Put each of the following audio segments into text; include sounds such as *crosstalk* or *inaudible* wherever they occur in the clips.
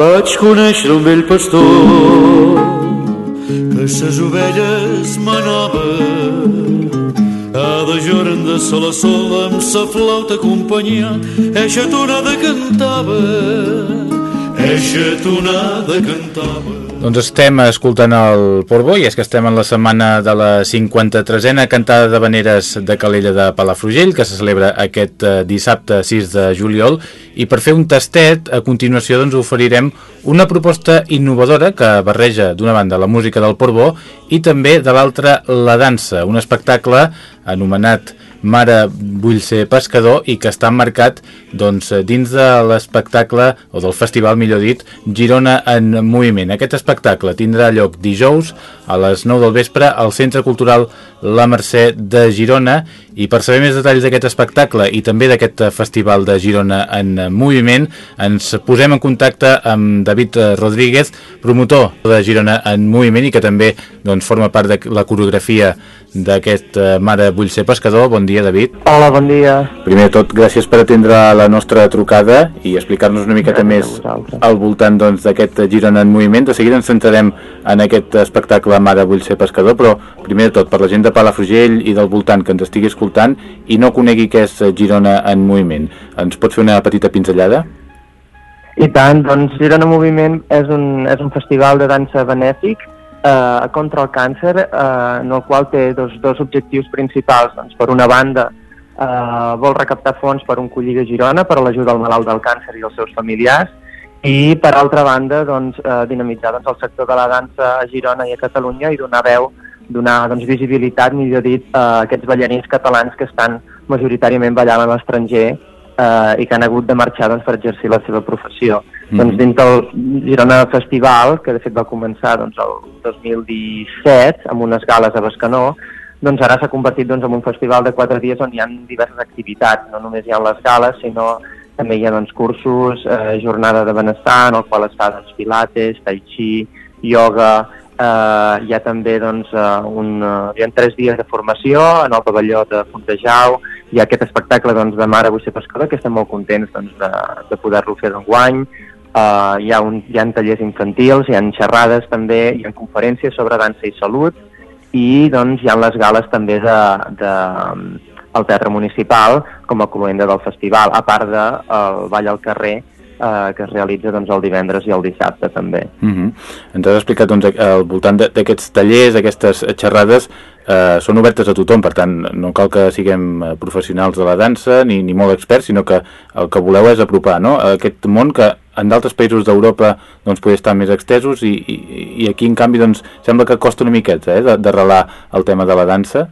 vaig conèixer un vell pastor que ses ovelles manava. A de jorn de sol a sol amb sa flauta acompanyant eixa tonada cantava. Eixa tonada cantava doncs estem escoltant el Portbó i és que estem en la setmana de la 53a cantada de veneres de Calella de Palafrugell que se celebra aquest eh, dissabte 6 de juliol. I per fer un tastet a continuació doncs oferirem una proposta innovadora que barreja d'una banda la música del Portbó i també de l'altra la dansa, un espectacle anomenat Mare vull ser pescador i que està marcat doncs, dins de l'espectacle o del festival, millor dit, Girona en Moviment. Aquest espectacle tindrà lloc dijous a les 9 del vespre al Centre Cultural La Mercè de Girona i per saber més detalls d'aquest espectacle i també d'aquest festival de Girona en Moviment ens posem en contacte amb David Rodríguez, promotor de Girona en Moviment i que també doncs, forma part de la coreografia d'aquest eh, Mare vull ser pescador. Bon dia, David. Hola, bon dia. Primer de tot, gràcies per atendre la nostra trucada i explicar-nos una miqueta més al voltant doncs, d'aquest doncs, Girona en moviment. De seguida ens centrarem en aquest espectacle Mare vull ser pescador, però primer de tot, per la gent de Palafrugell i del voltant que ens estigui escoltant i no conegui què és Girona en moviment, ens pots fer una petita pinzellada? I tant, doncs Girona en Moviment és un, és un festival de dansa benèfic eh, contra el càncer, eh, en el qual té dos, dos objectius principals. Doncs, per una banda, eh, vol recaptar fons per un collir de Girona per a l'ajuda al malalt del càncer i els seus familiars, i per altra banda doncs, eh, dinamitzar doncs, el sector de la dansa a Girona i a Catalunya i donar veu, donar doncs, visibilitat, millor dit, a aquests ballarins catalans que estan majoritàriament ballant a l'estranger eh, i que han hagut de marxar doncs, per exercir la seva professió. Mm -hmm. doncs, dins del Girona Festival, que de fet va començar doncs, el 2017 amb unes gales a Bescanó, doncs ara s'ha convertit doncs, en un festival de quatre dies on hi ha diverses activitats, no només hi ha les gales, sinó també hi ha doncs, cursos, eh, jornada de benestar, en el qual es fa doncs, pilates, tai chi, yoga, eh, hi ha també doncs, uh, un, uh, hi ha tres dies de formació en el pavelló de Fontejau, hi ha aquest espectacle doncs, de Mare vull ser pescador, que estem molt contents doncs, de, de poder-lo fer d'enguany, uh, hi, ha un, hi ha tallers infantils, hi ha xerrades també, hi ha conferències sobre dansa i salut, i doncs, hi ha les gales també de, de, al Teatre Municipal com a cloenda del festival, a part del de, Ball al carrer, eh, que es realitza doncs, el divendres i el dissabte també. Uh mhm. -huh. Ens has explicat doncs, al voltant d'aquests tallers, aquestes xerrades, eh, són obertes a tothom, per tant no cal que siguem eh, professionals de la dansa ni, ni molt experts, sinó que el que voleu és apropar no? a aquest món que en d'altres països d'Europa doncs, podria estar més extesos i, i, i aquí en canvi doncs, sembla que costa una miqueta eh, d'arrelar el tema de la dansa.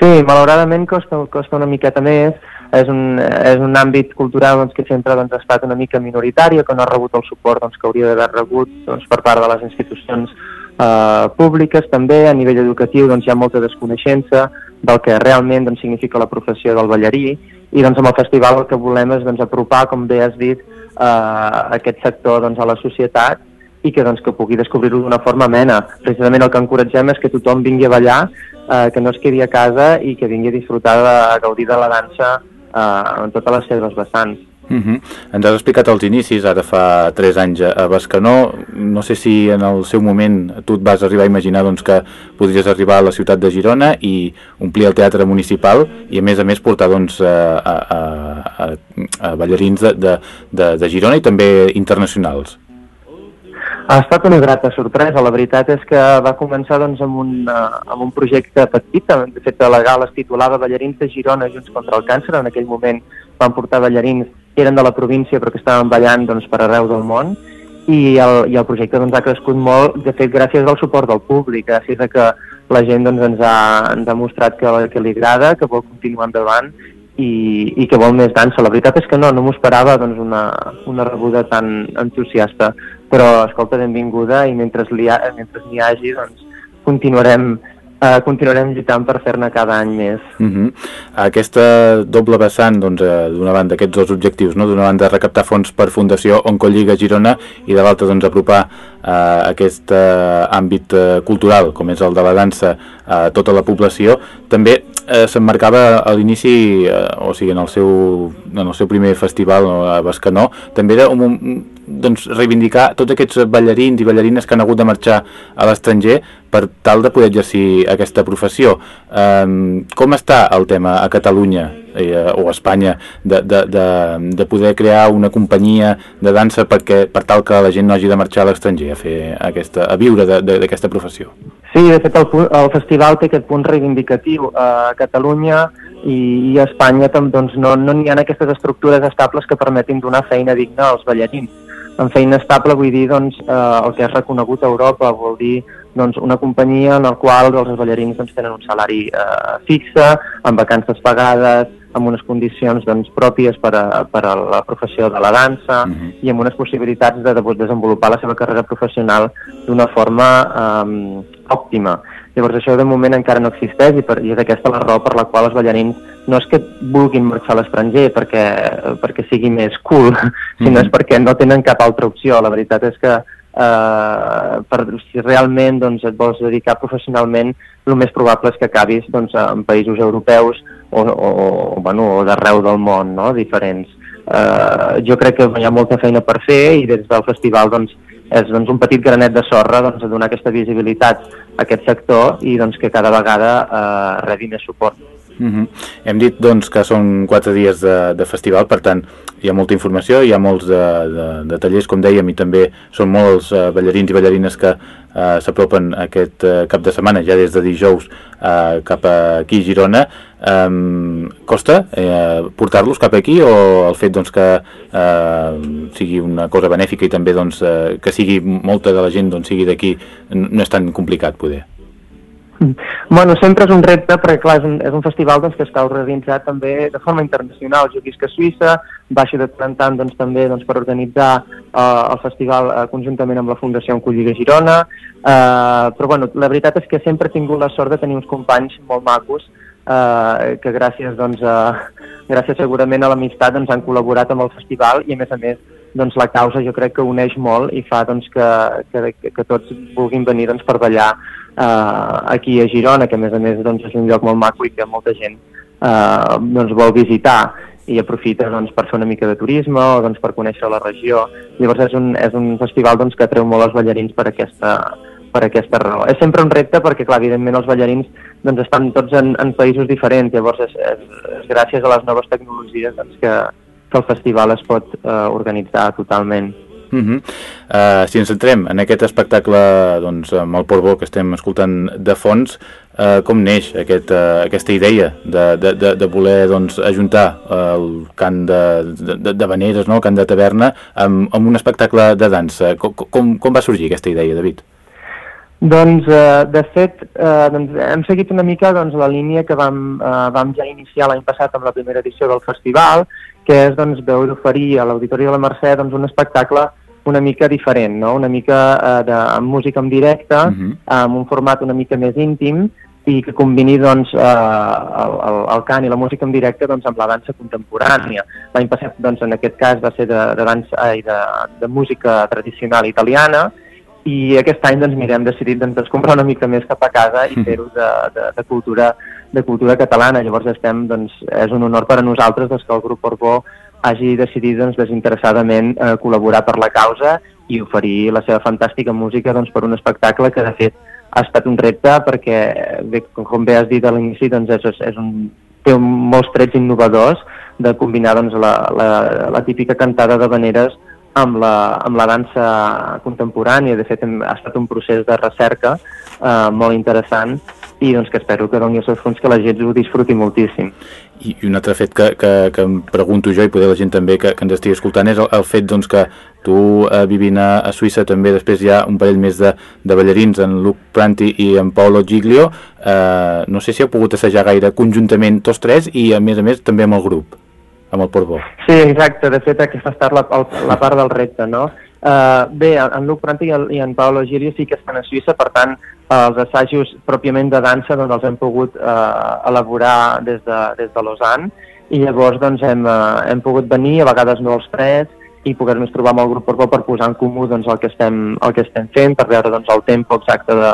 Sí, malauradament costa, costa una miqueta més, és un, és un àmbit cultural doncs, que sempre doncs, ha estat una mica minoritari, que no ha rebut el suport doncs, que hauria d'haver rebut doncs, per part de les institucions eh, públiques també, a nivell educatiu doncs, hi ha molta desconeixença del que realment doncs, significa la professió del ballarí i doncs, amb el festival el que volem és doncs, apropar, com bé has dit, eh, aquest sector doncs, a la societat i que, doncs, que pugui descobrir-ho d'una forma amena. Precisament el que encoratgem és que tothom vingui a ballar, eh, que no es quedi a casa i que vingui a disfrutar de a gaudir de la dansa eh, en totes les seves vessants. Uh mhm. -huh. Ens has explicat els inicis, ara fa 3 anys a Bascanó. No sé si en el seu moment tu et vas arribar a imaginar doncs, que podries arribar a la ciutat de Girona i omplir el teatre municipal i a més a més portar doncs, a, a, a, a ballarins de, de, de, de Girona i també internacionals. Ha estat una grata sorpresa. La veritat és que va començar doncs, amb, un, uh, amb un projecte petit. De fet, la gala es titulava Ballarins de Girona Junts contra el Càncer. En aquell moment van portar ballarins que eren de la província però que estaven ballant doncs, per arreu del món i el, i el projecte doncs, ha crescut molt, de fet, gràcies al suport del públic, gràcies a que la gent doncs, ens, ha, ens ha mostrat que, que li agrada, que vol continuar endavant i, i que vol més dansa. La veritat és que no, no m'ho esperava doncs, una, una rebuda tan entusiasta però escolta, benvinguda i mentre n'hi ha, mentre hi hagi doncs, continuarem Uh, continuarem lluitant per fer-ne cada any més. Uh mhm. -huh. Aquesta doble vessant, doncs, uh, d'una banda, aquests dos objectius, no? d'una banda recaptar fons per Fundació Oncolliga Girona i de l'altra doncs, apropar uh, aquest uh, àmbit uh, cultural, com és el de la dansa, a uh, tota la població, també uh, s'emmarcava a l'inici, uh, o sigui, en el, seu, en el seu primer festival a Bascanó, també era un, doncs, reivindicar tots aquests ballarins i ballarines que han hagut de marxar a l'estranger per tal de poder exercir aquesta professió. Um, com està el tema a Catalunya eh, o a Espanya de, de, de, de poder crear una companyia de dansa perquè, per tal que la gent no hagi de marxar a l'estranger a, fer aquesta, a viure d'aquesta professió? Sí, de fet el, el festival té aquest punt reivindicatiu a Catalunya i, i a Espanya doncs, no n'hi no ha aquestes estructures estables que permetin donar feina digna als ballarins. En feina estable vull dir doncs, eh, el que és reconegut a Europa, vol dir doncs, una companyia en la qual els ballarins doncs, tenen un salari eh, fixe, amb vacances pagades, amb unes condicions doncs, pròpies per a, per a la professió de la dansa uh mhm. -huh. i amb unes possibilitats de, de desenvolupar la seva carrera professional d'una forma eh, òptima. Llavors això de moment encara no existeix i, per, i és aquesta la raó per la qual els ballarins no és que vulguin marxar a l'estranger perquè, perquè sigui més cool, *laughs* sinó uh -huh. és perquè no tenen cap altra opció. La veritat és que eh, per, si realment doncs, et vols dedicar professionalment, el més probable és que acabis doncs, en països europeus o, o, o, bueno, o d'arreu del món, no? diferents. Eh, jo crec que hi ha molta feina per fer i des del festival doncs, és doncs, un petit granet de sorra doncs, a donar aquesta visibilitat a aquest sector i doncs, que cada vegada eh, rebi més suport. Uh -huh. Hem dit doncs, que són quatre dies de, de festival, per tant hi ha molta informació, hi ha molts de, de, de tallers, com dèiem, i també són molts uh, ballarins i ballarines que uh, s'apropen aquest uh, cap de setmana, ja des de dijous uh, cap aquí a Girona. Um, costa uh, portar-los cap aquí o el fet doncs, que uh, sigui una cosa benèfica i també doncs, uh, que sigui molta de la gent doncs, sigui d'aquí no és tan complicat poder? Bueno, sempre és un repte perquè, clar, és un, és un festival doncs, que està organitzat també de forma internacional. Jo visc a Suïssa, baixo de tant en tant doncs, també doncs, per organitzar eh, el festival eh, conjuntament amb la Fundació Encolliga Girona, eh, però bueno, la veritat és que sempre he tingut la sort de tenir uns companys molt macos eh, que gràcies, doncs, a, gràcies segurament a l'amistat doncs, han col·laborat amb el festival i a més a més doncs, la causa jo crec que uneix molt i fa doncs, que, que, que tots vulguin venir doncs, per ballar eh, aquí a Girona, que a més a més doncs, és un lloc molt maco i que molta gent eh, doncs, vol visitar i aprofita doncs, per fer una mica de turisme o doncs, per conèixer la regió. Llavors és un, és un festival doncs, que atreu molt els ballarins per aquesta, per aquesta raó. És sempre un repte perquè, clar, evidentment els ballarins doncs, estan tots en, en països diferents, llavors és, és, és gràcies a les noves tecnologies doncs, que, que el festival es pot eh, organitzar totalment. Uh -huh. uh, si ens centrem en aquest espectacle doncs, amb el Portbó que estem escoltant de fons, uh, com neix aquest, uh, aquesta idea de, de, de, de voler doncs, ajuntar uh, el cant de, de, de veneres, no? el cant de taverna, amb, amb un espectacle de dansa? Com, com, com va sorgir aquesta idea, David? Doncs, eh, de fet, eh, doncs hem seguit una mica doncs, la línia que vam, eh, vam ja iniciar l'any passat amb la primera edició del festival, que és doncs, veure oferir a l'Auditori de la Mercè doncs, un espectacle una mica diferent, no? una mica eh, de, amb música en directe, uh mhm. -huh. amb un format una mica més íntim i que combini doncs, eh, el, el, el cant i la música en directe doncs, amb la dansa contemporània. L'any passat, doncs, en aquest cas, va ser de, de dansa i de, de música tradicional italiana i aquest any doncs, mira, hem decidit doncs, comprar una mica més cap a casa i fer-ho de, de, de, cultura, de cultura catalana. Llavors estem, doncs, és un honor per a nosaltres doncs, que el grup Orbó hagi decidit doncs, desinteressadament eh, col·laborar per la causa i oferir la seva fantàstica música doncs, per un espectacle que de fet ha estat un repte perquè, bé, com bé has dit a l'inici, doncs és, és un, té molts trets innovadors de combinar doncs, la, la, la típica cantada de veneres amb la, amb la dansa contemporània. De fet, ha estat un procés de recerca eh, molt interessant i doncs, que espero que doni els seus fons que la gent ho disfruti moltíssim. I, i un altre fet que, que, que em pregunto jo i poder la gent també que, que ens estigui escoltant és el, el fet doncs, que tu eh, vivint a, a Suïssa també després hi ha un parell més de, de ballarins en Luc Pranti i en Paolo Giglio eh, no sé si heu pogut assajar gaire conjuntament tots tres i a més a més també amb el grup amb el Portbó. Sí, exacte, de fet aquesta ha estat la, la part del repte, no? Uh, bé, en Luc Pranti i, i en Paolo Giglio sí que estan a Suïssa, per tant, els assajos pròpiament de dansa doncs, els hem pogut uh, elaborar des de, des de Lausanne i llavors doncs, hem, uh, hem pogut venir, a vegades no els tres, i poder-nos trobar amb el grup Portbó per posar en comú doncs, el, que estem, el que estem fent, per veure doncs, el tempo exacte de,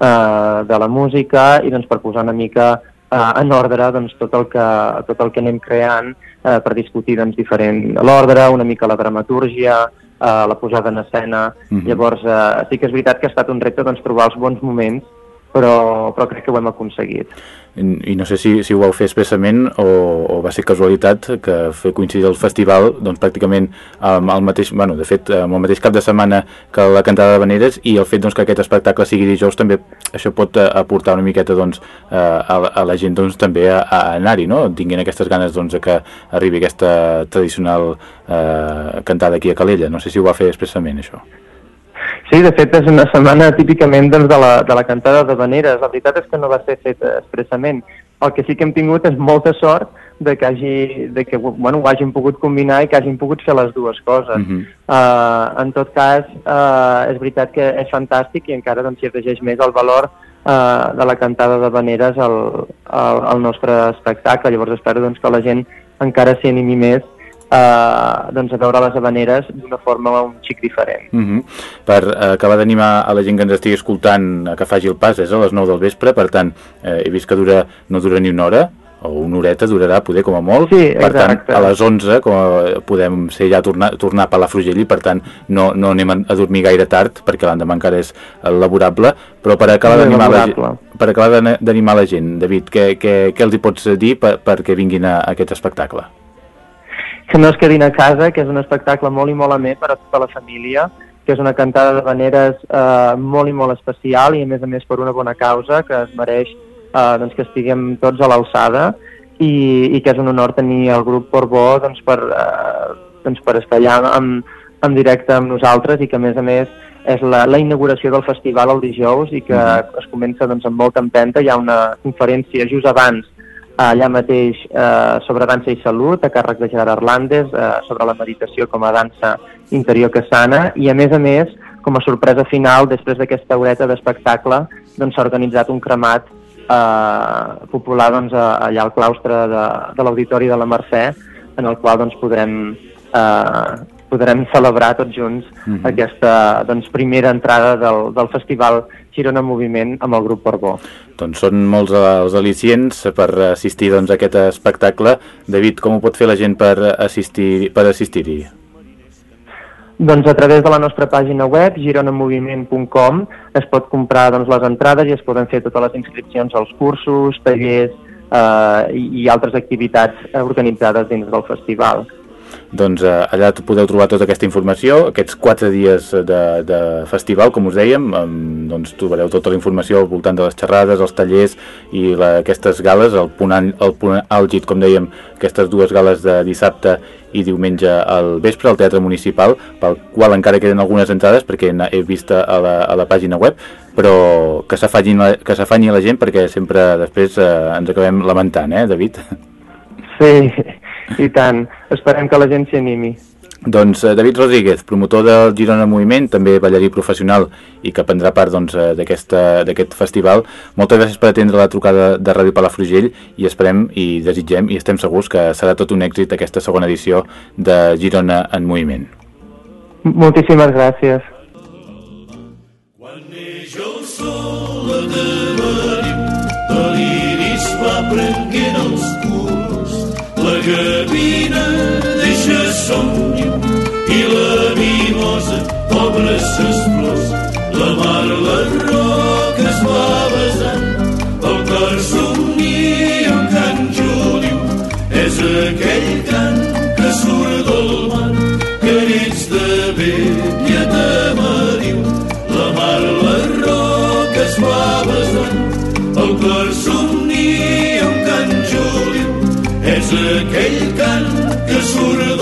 uh, de la música i doncs, per posar una mica uh, en ordre doncs, tot, el que, tot el que anem creant eh, per discutir doncs, diferent l'ordre, una mica la dramatúrgia, uh, la posada en escena. Mm -hmm. Llavors, uh, sí que és veritat que ha estat un repte doncs, trobar els bons moments però, però crec que ho hem aconseguit. I, no sé si, si ho vau fer expressament o, o va ser casualitat que fer coincidir el festival doncs, pràcticament amb el mateix, bueno, de fet, amb el mateix cap de setmana que la cantada de Veneres i el fet doncs, que aquest espectacle sigui dijous també això pot eh, aportar una miqueta doncs, eh, a, a la gent doncs, també a, a anar-hi, no? tinguin aquestes ganes doncs, que arribi aquesta tradicional eh, cantada aquí a Calella. No sé si ho va fer expressament això. Sí, de fet és una setmana típicament doncs, de, la, de la cantada de veneres. La veritat és que no va ser fet expressament. El que sí que hem tingut és molta sort de que, hagi, de que bueno, ho hàgim pogut combinar i que hàgim pogut fer les dues coses. Uh -huh. uh, en tot cas, uh, és veritat que és fantàstic i encara doncs, s'hi afegeix més el valor uh, de la cantada de veneres al, al, al nostre espectacle. Llavors espero doncs, que la gent encara s'hi animi més eh, doncs a veure les habaneres d'una forma un xic diferent. Uh mhm. -huh. Per eh, acabar d'animar a la gent que ens estigui escoltant a que faci el pas és a les 9 del vespre, per tant eh, he vist que dura, no dura ni una hora, o una horeta durarà, poder, com a molt. Sí, per tant, a les 11 com a, podem ser ja tornar, tornar a Palafrugell i per tant no, no anem a dormir gaire tard perquè l'endemà encara és laborable, però per acabar d'animar la, per acabar d'animar la gent, David, què, què, què els hi pots dir per, perquè vinguin a, a aquest espectacle? Que no es quedin a casa, que és un espectacle molt i molt amè per a tota la família, que és una cantada de veneres eh, molt i molt especial i a més a més per una bona causa que es mereix eh, doncs que estiguem tots a l'alçada i, i que és un honor tenir el grup Porbó doncs, per, eh, doncs, per estar allà en, en directe amb nosaltres i que a més a més és la, la inauguració del festival el dijous i que mm. es comença doncs, amb molta empenta, hi ha una conferència just abans allà mateix eh, sobre dansa i salut, a càrrec de Gerard Arlandes, eh, sobre la meditació com a dansa interior que sana, i a més a més, com a sorpresa final, després d'aquesta horeta d'espectacle, doncs s'ha organitzat un cremat eh, popular doncs, allà al claustre de, de l'Auditori de la Mercè, en el qual doncs, podrem, eh, podrem celebrar tots junts uh mhm. -huh. aquesta doncs, primera entrada del, del Festival Girona Moviment amb el grup Porbó. Doncs són molts els al·licients per assistir doncs, a aquest espectacle. David, com ho pot fer la gent per assistir-hi? Per assistir doncs a través de la nostra pàgina web, gironamoviment.com, es pot comprar doncs, les entrades i es poden fer totes les inscripcions als cursos, tallers eh, i, i altres activitats organitzades dins del festival doncs eh, allà podeu trobar tota aquesta informació, aquests quatre dies de, de festival, com us dèiem, amb, doncs trobareu tota la informació al voltant de les xerrades, els tallers i la, aquestes gales, el punt, el punt àlgid, com dèiem, aquestes dues gales de dissabte i diumenge al vespre al Teatre Municipal, pel qual encara queden algunes entrades perquè he vist a la, a la pàgina web, però que s'afanyi la gent perquè sempre després eh, ens acabem lamentant, eh, David? Sí, i tant. Esperem que la gent s'hi animi. Doncs eh, David Rodríguez, promotor del Girona Moviment, també ballarí professional i que prendrà part doncs, eh, d'aquest festival. Moltes gràcies per atendre la trucada de Ràdio Palafrugell i esperem i desitgem i estem segurs que serà tot un èxit aquesta segona edició de Girona en Moviment. Moltíssimes gràcies. Quan neix el sol de de l'iris va prenguent els la gavina deixa somni i la mimosa obre ses flors. La mar, les roques va besant, el cor un cant judiu. És aquell cant que surt del mar, que nits de vella de mariu. La mar, les roques va besant, el cor aquell cant que surt